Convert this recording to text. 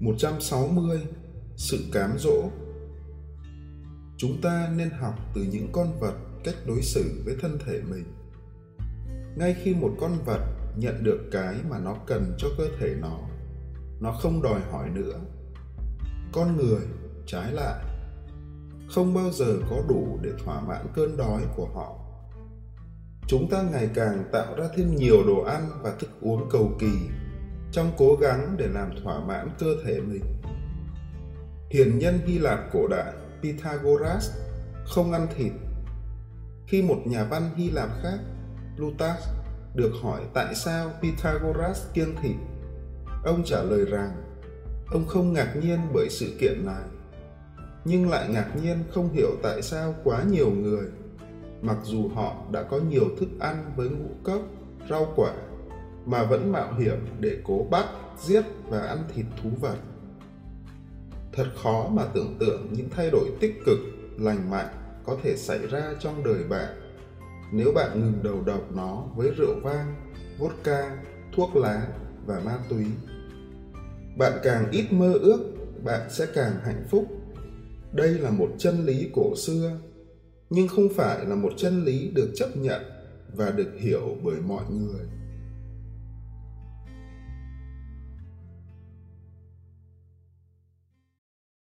160 Sự cám dỗ Chúng ta nên học từ những con vật cách đối xử với thân thể mình. Ngay khi một con vật nhận được cái mà nó cần cho cơ thể nó, nó không đòi hỏi nữa. Con người, trái lại, không bao giờ có đủ để thỏa mãn cơn đói của họ. Chúng ta ngày càng tạo ra thêm nhiều đồ ăn và thức uống cầu kỳ trong cố gắng để làm thỏa mãn cơ thể mình. Hiền nhân Hy Lạp cổ đại Pythagoras không ăn thịt. Khi một nhà văn Hy Lạp khác, Plutarch, được hỏi tại sao Pythagoras kiêng thịt, ông trả lời rằng ông không ngạc nhiên bởi sự kiện này, nhưng lại ngạc nhiên không hiểu tại sao quá nhiều người, mặc dù họ đã có nhiều thức ăn với ngũ cốc, rau quả, mà vẫn mạo hiểm để cố bắt, giết và ăn thịt thú vật. Thật khó mà tưởng tượng những thay đổi tích cực lành mạnh có thể xảy ra trong đời bạn. Nếu bạn ngừng đầu độc nó với rượu vang vodka thuốc lá và ma túy bạn càng ít mơ ước bạn sẽ càng hạnh phúc. Đây là một chân lý cổ xưa nhưng không phải là một chân lý được chấp nhận và được hiểu bởi mọi người.